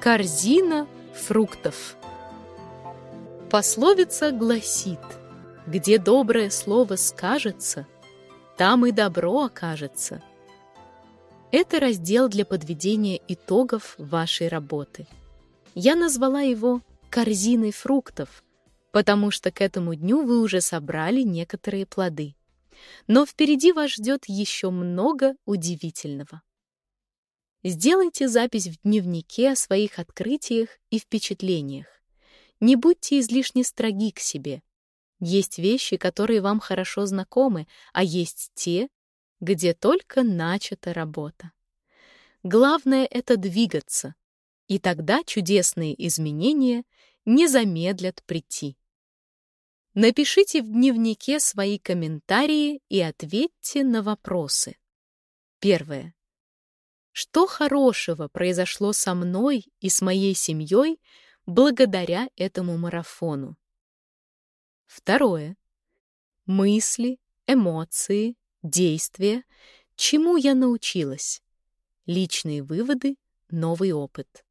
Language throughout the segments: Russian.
Корзина фруктов. Пословица гласит, где доброе слово скажется, там и добро окажется. Это раздел для подведения итогов вашей работы. Я назвала его «корзиной фруктов», потому что к этому дню вы уже собрали некоторые плоды. Но впереди вас ждет еще много удивительного. Сделайте запись в дневнике о своих открытиях и впечатлениях. Не будьте излишне строги к себе. Есть вещи, которые вам хорошо знакомы, а есть те, где только начата работа. Главное — это двигаться, и тогда чудесные изменения не замедлят прийти. Напишите в дневнике свои комментарии и ответьте на вопросы. Первое. Что хорошего произошло со мной и с моей семьей благодаря этому марафону? Второе. Мысли, эмоции, действия, чему я научилась? Личные выводы, новый опыт.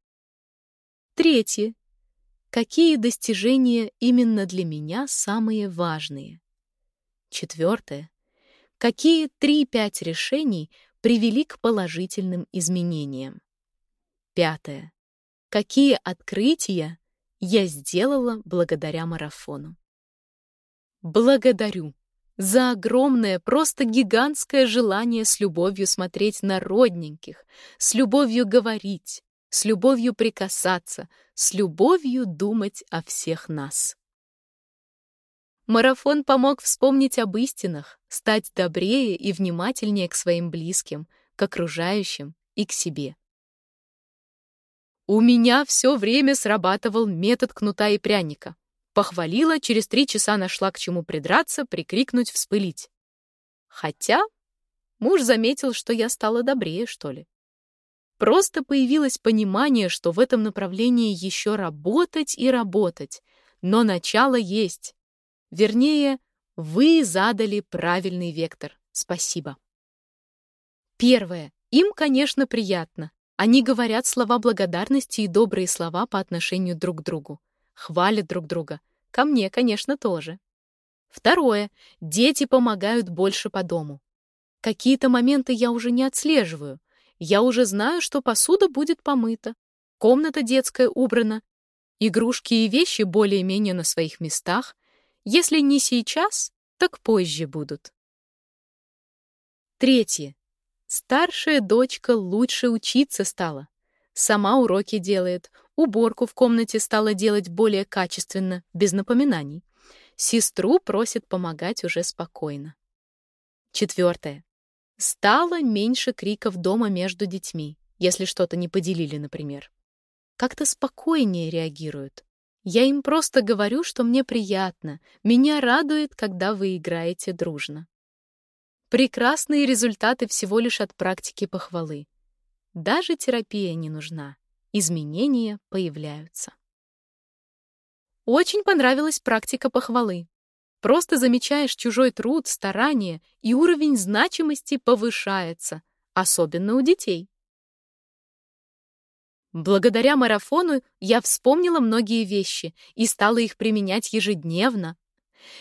Третье. Какие достижения именно для меня самые важные? Четвертое. Какие 3-5 решений привели к положительным изменениям. Пятое. Какие открытия я сделала благодаря марафону? Благодарю за огромное, просто гигантское желание с любовью смотреть на родненьких, с любовью говорить, с любовью прикасаться, с любовью думать о всех нас. Марафон помог вспомнить об истинах, стать добрее и внимательнее к своим близким, к окружающим и к себе. У меня все время срабатывал метод кнута и пряника. Похвалила, через три часа нашла к чему придраться, прикрикнуть, вспылить. Хотя муж заметил, что я стала добрее, что ли. Просто появилось понимание, что в этом направлении еще работать и работать, но начало есть. Вернее, вы задали правильный вектор. Спасибо. Первое. Им, конечно, приятно. Они говорят слова благодарности и добрые слова по отношению друг к другу. Хвалят друг друга. Ко мне, конечно, тоже. Второе. Дети помогают больше по дому. Какие-то моменты я уже не отслеживаю. Я уже знаю, что посуда будет помыта, комната детская убрана, игрушки и вещи более-менее на своих местах, если не сейчас, так позже будут. Третье. Старшая дочка лучше учиться стала. Сама уроки делает, уборку в комнате стала делать более качественно, без напоминаний. Сестру просит помогать уже спокойно. Четвертое. Стало меньше криков дома между детьми, если что-то не поделили, например. Как-то спокойнее реагируют. Я им просто говорю, что мне приятно, меня радует, когда вы играете дружно. Прекрасные результаты всего лишь от практики похвалы. Даже терапия не нужна, изменения появляются. Очень понравилась практика похвалы. Просто замечаешь чужой труд, старание, и уровень значимости повышается, особенно у детей. Благодаря марафону я вспомнила многие вещи и стала их применять ежедневно.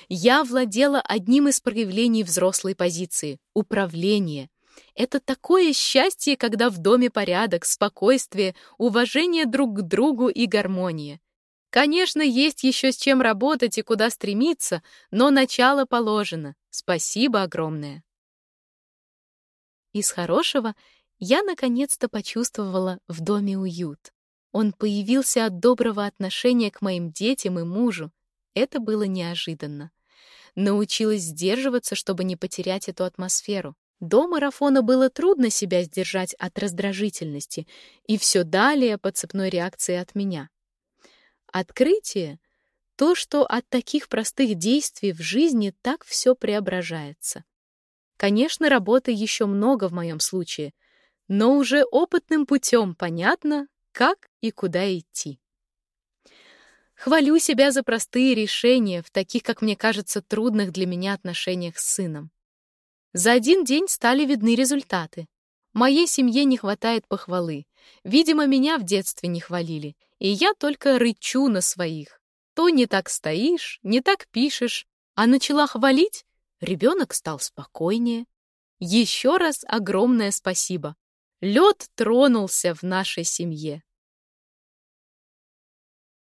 Я владела одним из проявлений взрослой позиции — управление. Это такое счастье, когда в доме порядок, спокойствие, уважение друг к другу и гармония. Конечно, есть еще с чем работать и куда стремиться, но начало положено. Спасибо огромное. Из хорошего я наконец-то почувствовала в доме уют. Он появился от доброго отношения к моим детям и мужу. Это было неожиданно. Научилась сдерживаться, чтобы не потерять эту атмосферу. До марафона было трудно себя сдержать от раздражительности и все далее по цепной реакции от меня. Открытие — то, что от таких простых действий в жизни так все преображается. Конечно, работы еще много в моем случае — но уже опытным путем понятно, как и куда идти. Хвалю себя за простые решения в таких, как мне кажется, трудных для меня отношениях с сыном. За один день стали видны результаты. Моей семье не хватает похвалы. Видимо, меня в детстве не хвалили, и я только рычу на своих. То не так стоишь, не так пишешь, а начала хвалить, ребенок стал спокойнее. Еще раз огромное спасибо. Лед тронулся в нашей семье.